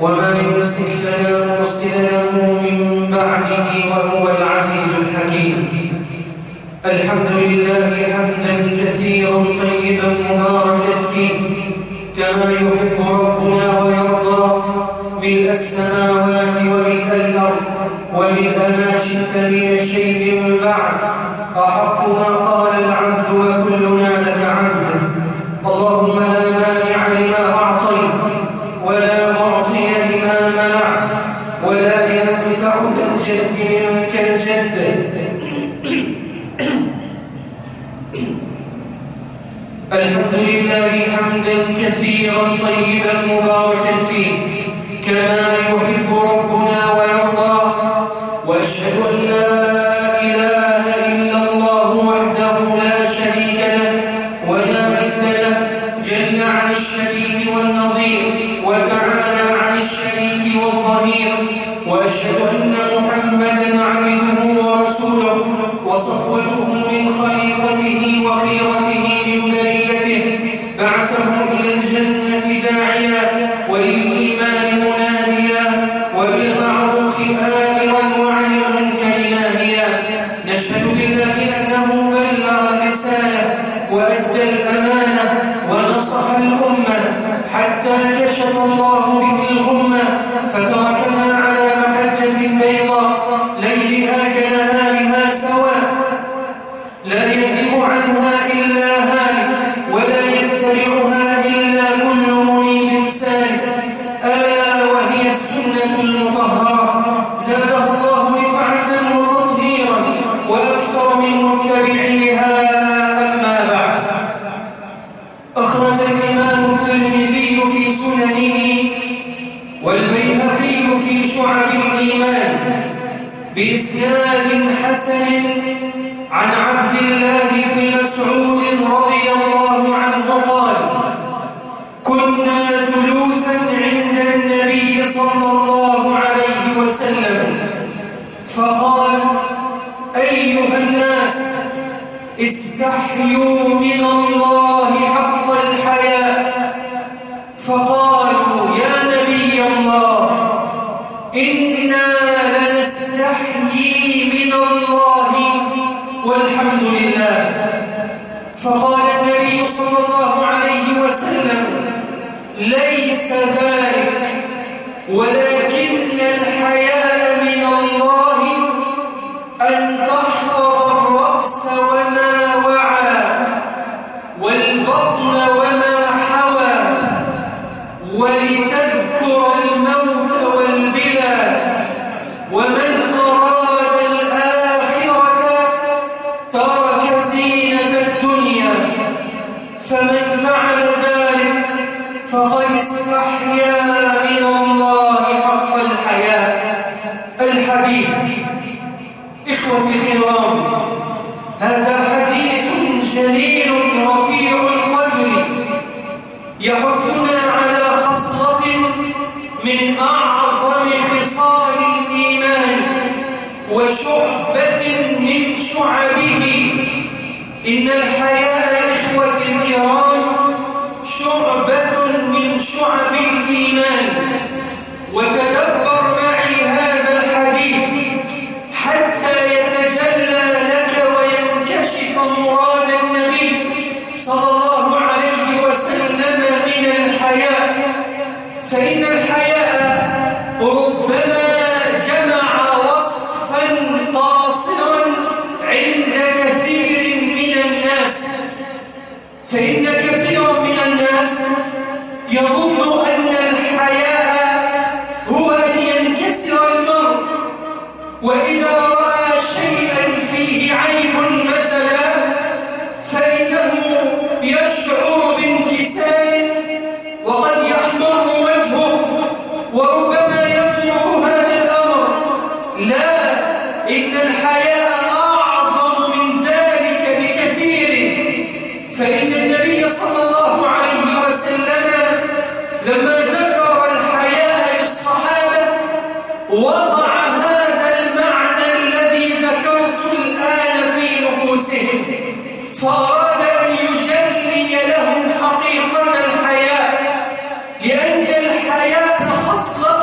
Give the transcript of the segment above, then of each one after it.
وما يمسك فلا مرسل له من بعده وهو العزيز الحكيم. الحمد لله حمدا كثيرا طيبا مباركا فيه. كما يحب ربنا ويرضى. ملء السماوات وملء الأرض وملء ما شئت من شيء بعد. أحق ما قال العبد نشهد بالله أنه بلغ الرسالة وأدى الأمانة ونصح الأمة حتى كشف الله به الغمة فتركنا على محجة بيضاء حسن عن عبد الله بن مسعود فمن فعل ذلك فقد استحيا من الله حق الحياة الحديث إخوتي الكرام هذا حديث جليل رفيع القدر يحثنا على خصلة من أعظم خصال الإيمان وشعبة من شعبه إن الحياء إخوة الكرام Slow.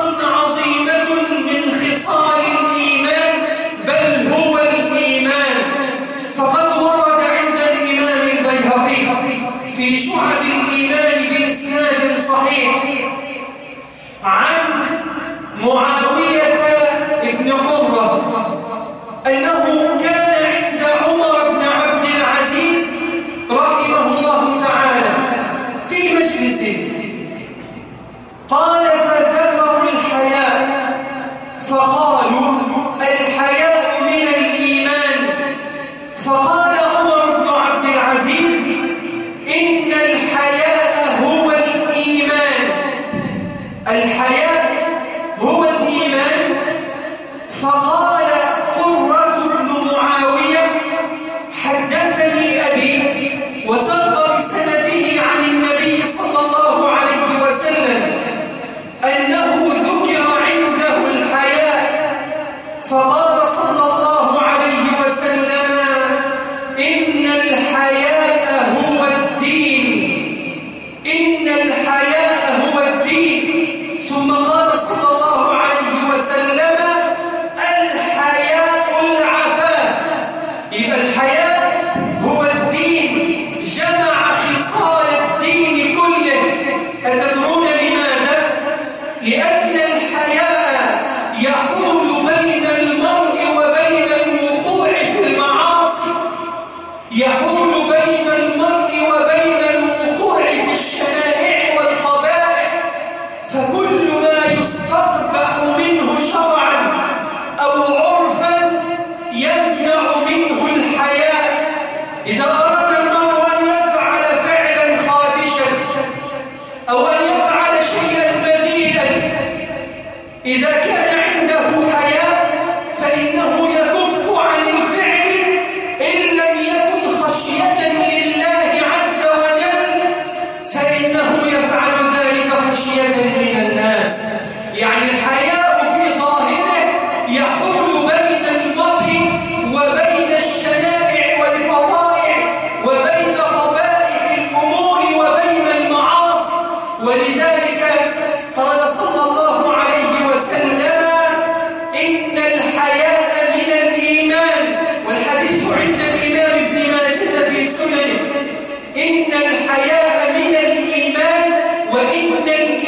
living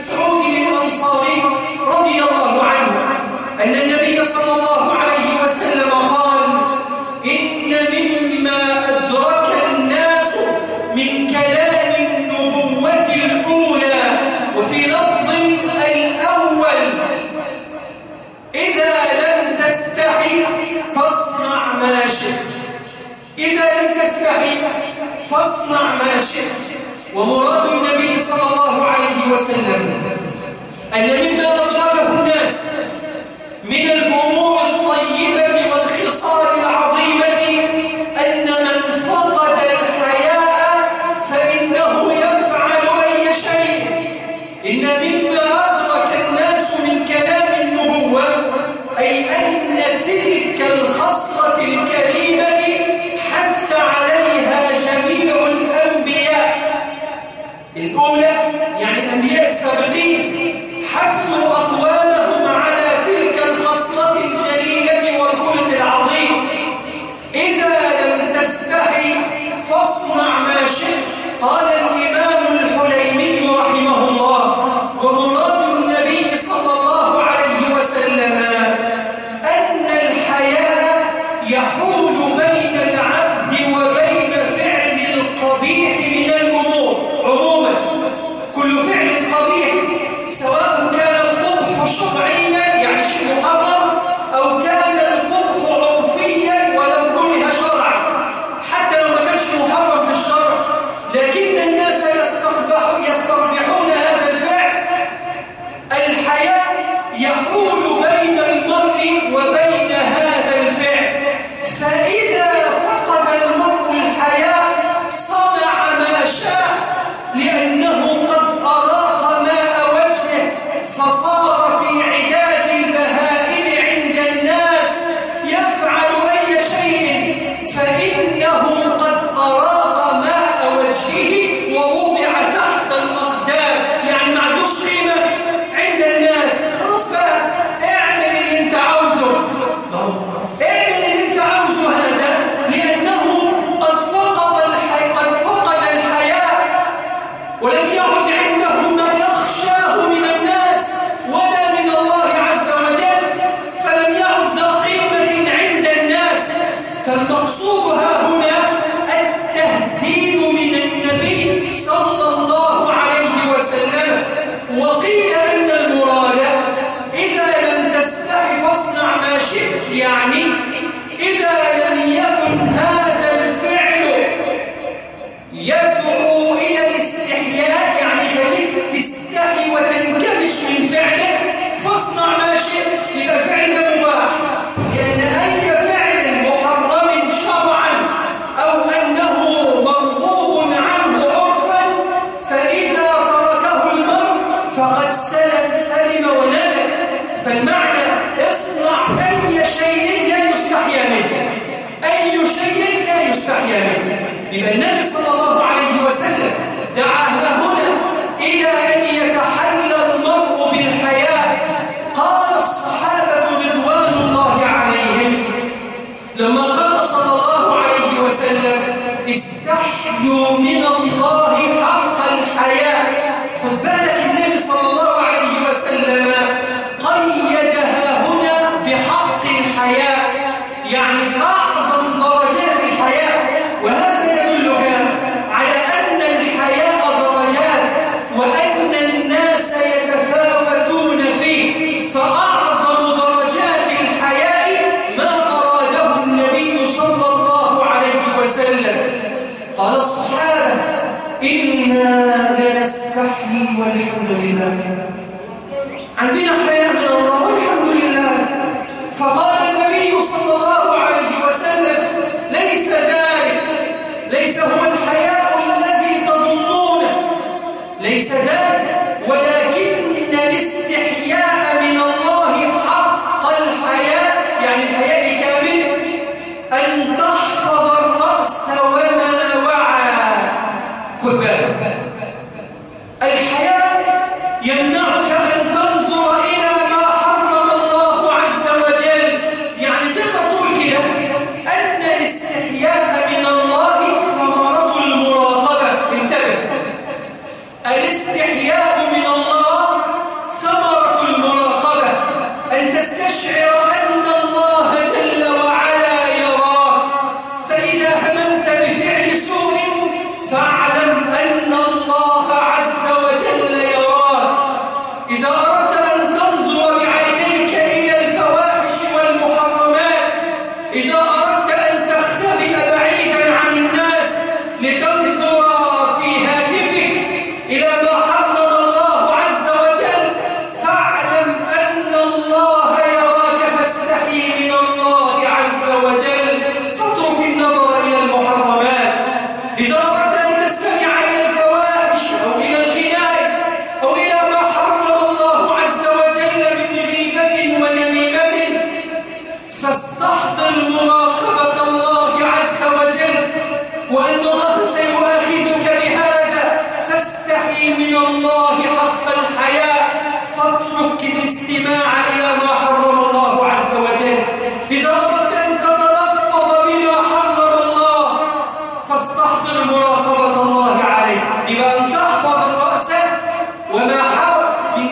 مسعود الأنصاري رضي الله عنه أن النبي صلى الله عليه وسلم قال إن مما أدرك الناس من كلام النبوة الأولى وفي لفظ الأول. إذا لم تستحي فاصنع ما شئت. إذا لم تستحي فاصنع ما شئت. ومراد النبي صلى الله عليه وسلم الذي ما أدركه الناس من الأمور الطيبة والخصال العظيمة. الناس يستنضحون فالمقصود ها هنا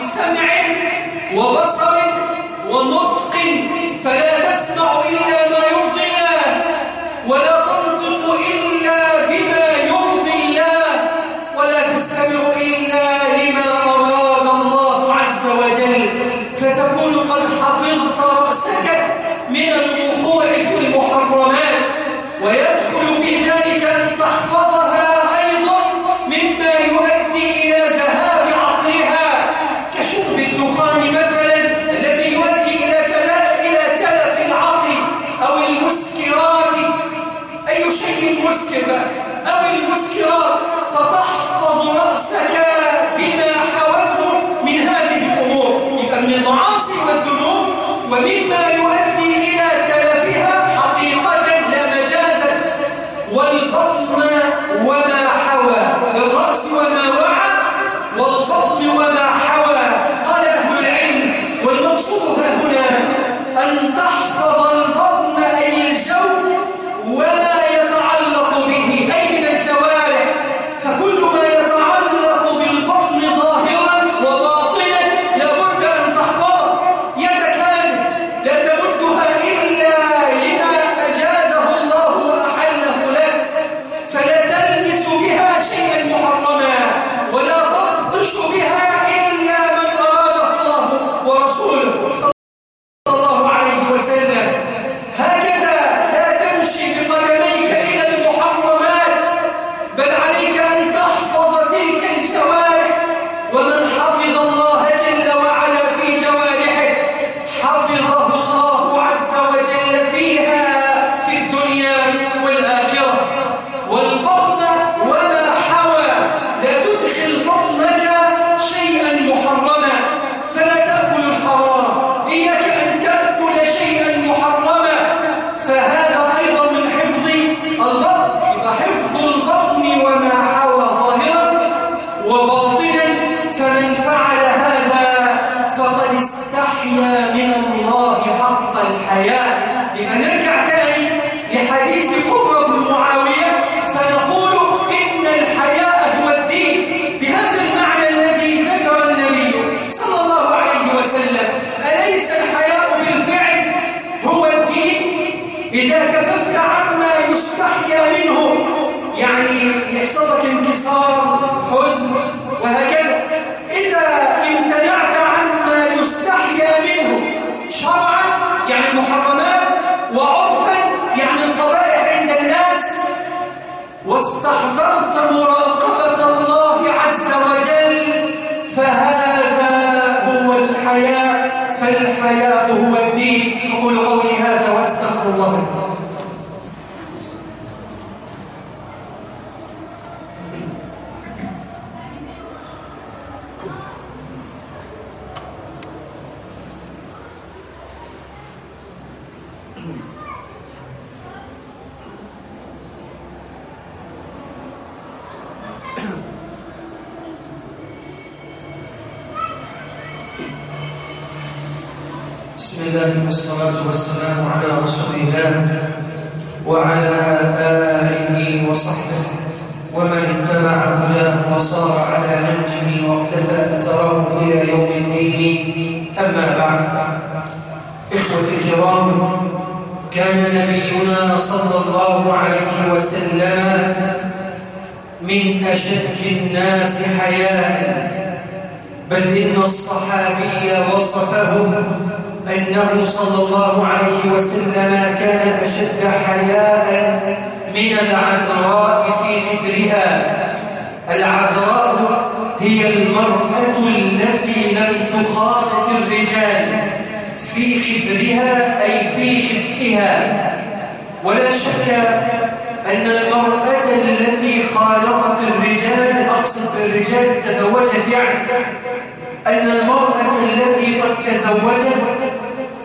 سمع وبصر ونطق فلا تسمع إلا Oh man.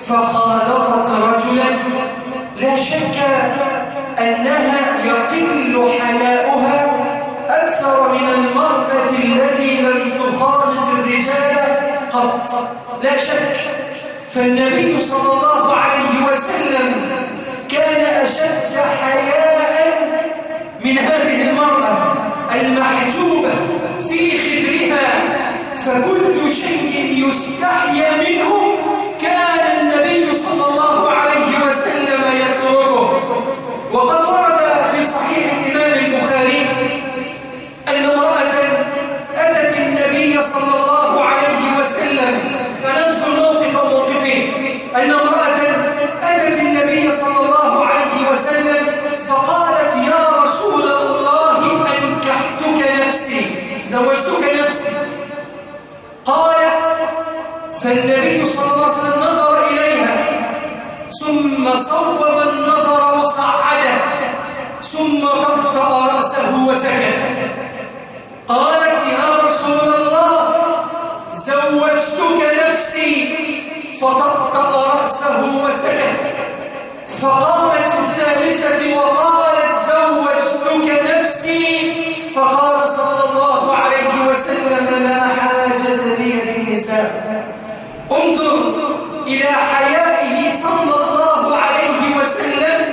فخالطت رجلا لا شك أنها يقل حياؤها أكثر من المرأة التي لم تخالط الرجال قط. لا شك فالنبي صلى الله عليه وسلم كان أشد حياء من هذه المرأة المحجوبة في خدرها فكل شيء يستحيا منه كان النبي صلى الله عليه وسلم يتركه. وقد ورد في صحيح الإمام البخاري أن امرأة أتت النبي صلى الله عليه وسلم فنذكر موقف موقفين. أن امرأة أتت النبي صلى الله عليه وسلم فقالت يا رسول الله أنكحتك نفسي زوجتك نفسي. قال فالنبي صلى الله عليه وسلم نظر إليها ثم صوب النظر وصعده ثم طرطأ رأسه وسكت. قالت يا رسول الله زوجتك نفسي فطرطأ رأسه وسكت. فقامت الثالثة وقالت زوجتك نفسي. فقال صلى الله عليه وسلم لا حاجة لي بالنساء انظر إلى حيائه صلى الله عليه وسلم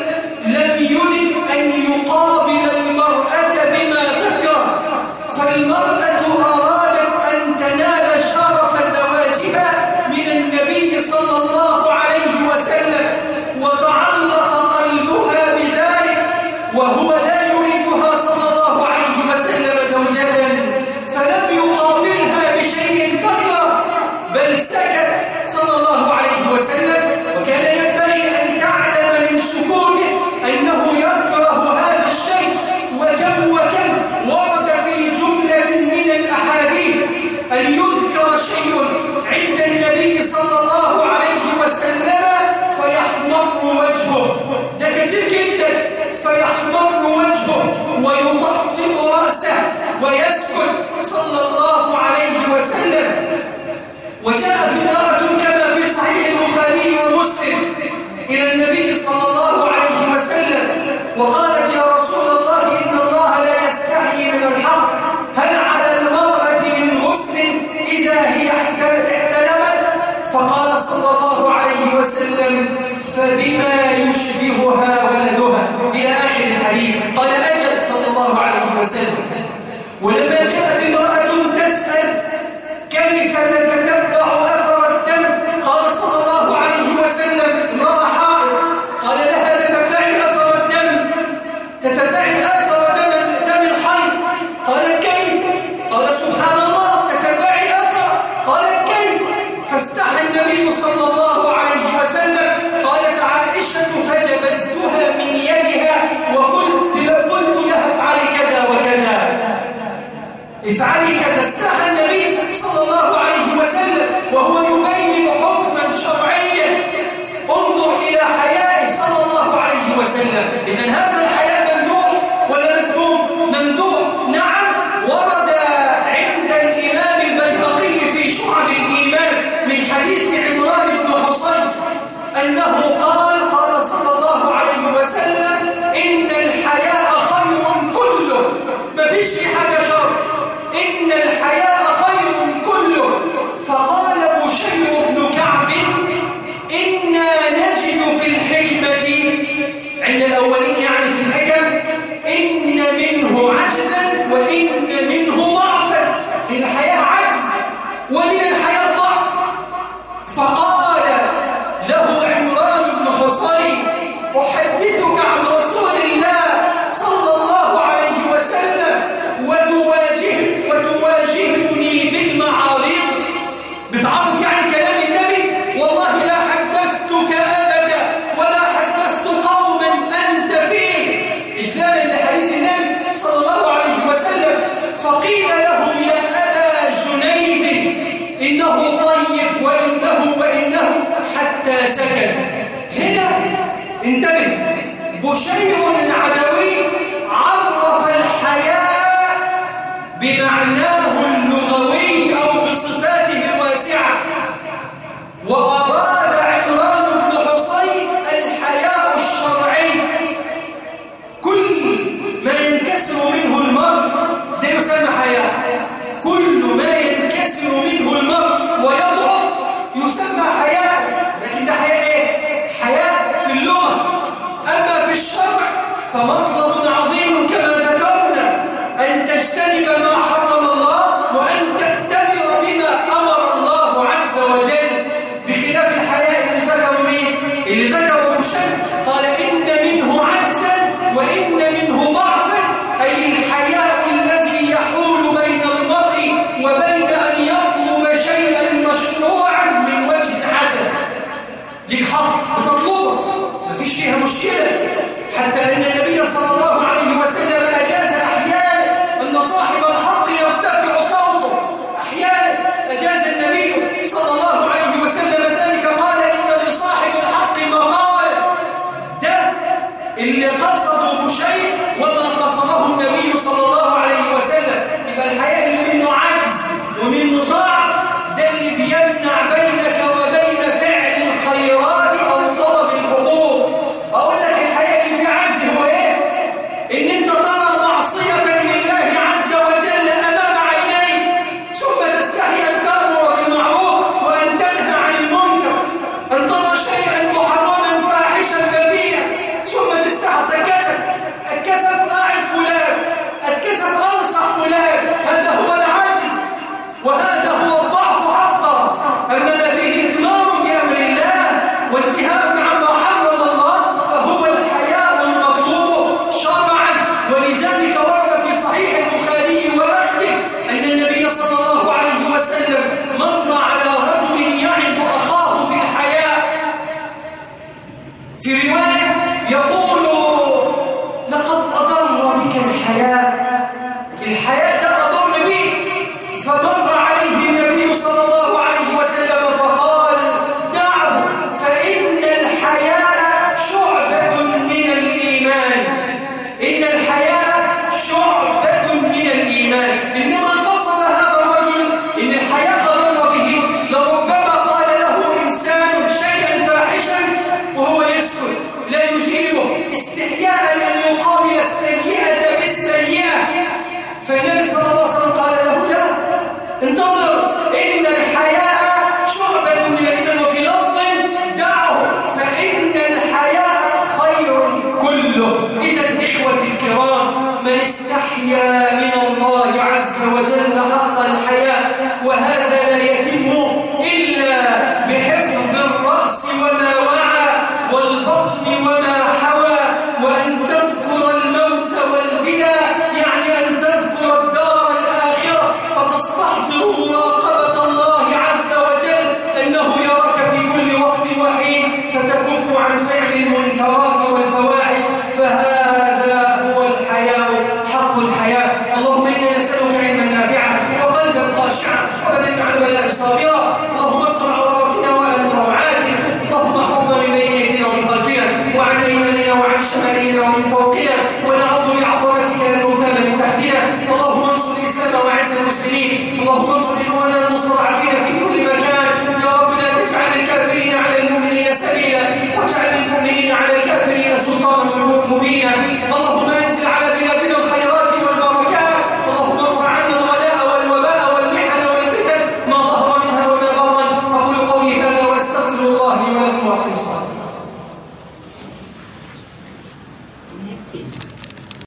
صلى الله عليه وسلم فبما يشبهها ولدها؟ إلى آخر الحديث قال أجد صلى الله عليه وسلم؟ ولما جاءت امرأة تسأل كيف نتكلم